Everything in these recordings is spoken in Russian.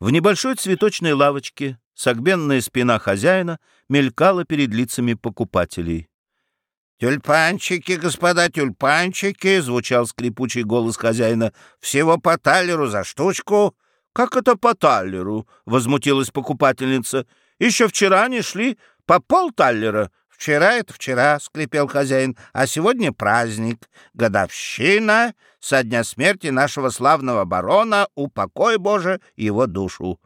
В небольшой цветочной лавочке согбенная спина хозяина мелькала перед лицами покупателей. «Тюльпанчики, господа, тюльпанчики!» — звучал скрипучий голос хозяина. «Всего по талеру за штучку!» «Как это по таллеру?» — возмутилась покупательница. «Еще вчера они шли по полталлера». «Вчера это вчера», — скрипел хозяин, — «а сегодня праздник, годовщина со дня смерти нашего славного барона, упокой, Боже, его душу».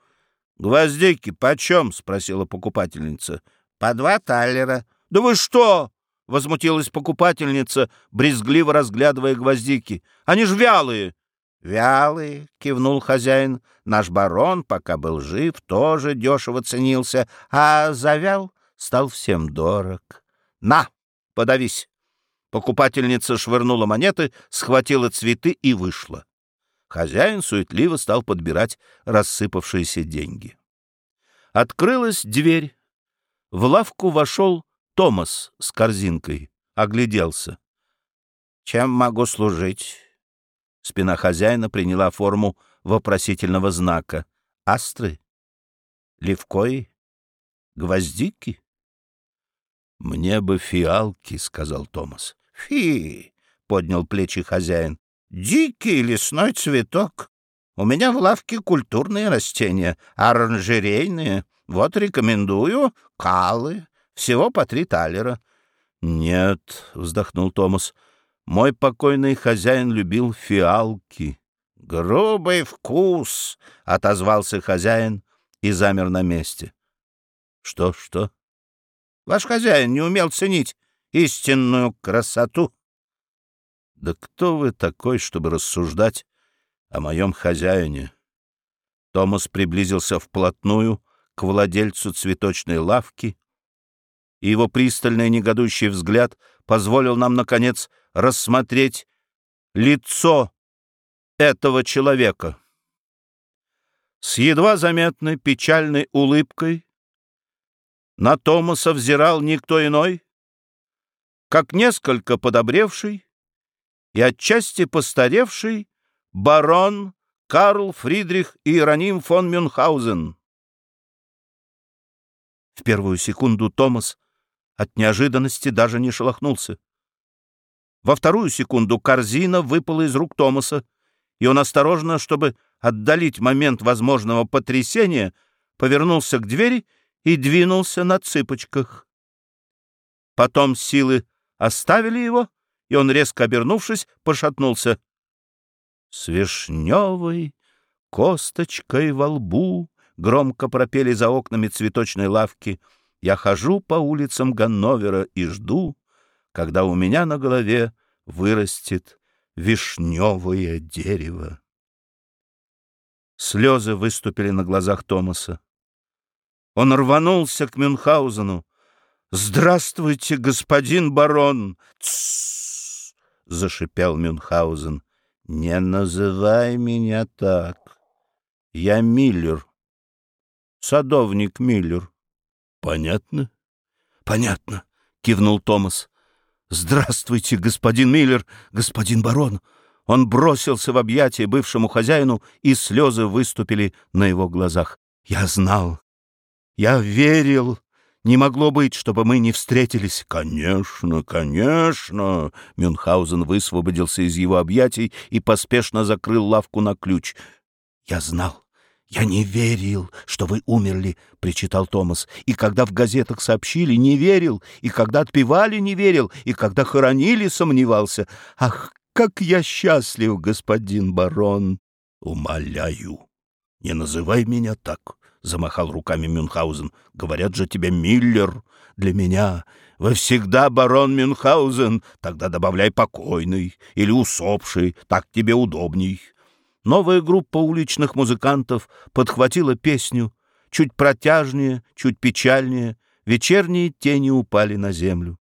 «Гвоздики почем?» — спросила покупательница. «По два таллера». «Да вы что?» — возмутилась покупательница, брезгливо разглядывая гвоздики. «Они ж вялые!» «Вялые», — кивнул хозяин. «Наш барон, пока был жив, тоже дешево ценился, а завял, стал всем дорог. На, подавись!» Покупательница швырнула монеты, схватила цветы и вышла. Хозяин суетливо стал подбирать рассыпавшиеся деньги. Открылась дверь. В лавку вошел Томас с корзинкой. Огляделся. «Чем могу служить?» Спина хозяина приняла форму вопросительного знака. «Астры? Левкои? Гвоздики?» «Мне бы фиалки», — сказал Томас. «Фи!» — поднял плечи хозяин. «Дикий лесной цветок. У меня в лавке культурные растения, оранжерейные. Вот рекомендую. Калы. Всего по три талера». «Нет», — вздохнул Томас, — мой покойный хозяин любил фиалки. «Грубый вкус!» — отозвался хозяин и замер на месте. «Что, что?» «Ваш хозяин не умел ценить истинную красоту». «Да кто вы такой, чтобы рассуждать о моем хозяине?» Томас приблизился вплотную к владельцу цветочной лавки, и его пристальный негодующий взгляд позволил нам, наконец, рассмотреть лицо этого человека. С едва заметной печальной улыбкой на Томаса взирал никто иной, как несколько подобревший и отчасти постаревший барон Карл Фридрих Иероним фон Мюнхгаузен. В первую секунду Томас от неожиданности даже не шелохнулся. Во вторую секунду корзина выпала из рук Томаса, и он осторожно, чтобы отдалить момент возможного потрясения, повернулся к двери и двинулся на цыпочках. Потом силы оставили его, и он, резко обернувшись, пошатнулся. «С вишневой косточкой во лбу» громко пропели за окнами цветочной лавки. «Я хожу по улицам Ганновера и жду, когда у меня на голове вырастет вишневое дерево. Слезы выступили на глазах Томаса. Он рванулся к Мюнхгаузену. «Здравствуйте, господин барон!» «Тссс!» — зашипел Мюнхгаузен. «Не называй меня так. Я Миллер. Садовник Миллер. Понятно?» «Понятно», — кивнул Томас. «Здравствуйте, господин Миллер, господин барон!» Он бросился в объятия бывшему хозяину, и слезы выступили на его глазах. «Я знал! Я верил! Не могло быть, чтобы мы не встретились!» «Конечно, конечно!» Мюнхгаузен высвободился из его объятий и поспешно закрыл лавку на ключ. «Я знал! «Я не верил, что вы умерли», — причитал Томас. «И когда в газетах сообщили, не верил, и когда отпевали, не верил, и когда хоронили, сомневался. Ах, как я счастлив, господин барон!» «Умоляю, не называй меня так», — замахал руками Мюнхгаузен. «Говорят же тебе Миллер. Для меня вы всегда барон Мюнхгаузен. Тогда добавляй покойный или усопший, так тебе удобней». Новая группа уличных музыкантов подхватила песню, чуть протяжнее, чуть печальнее, вечерние тени упали на землю.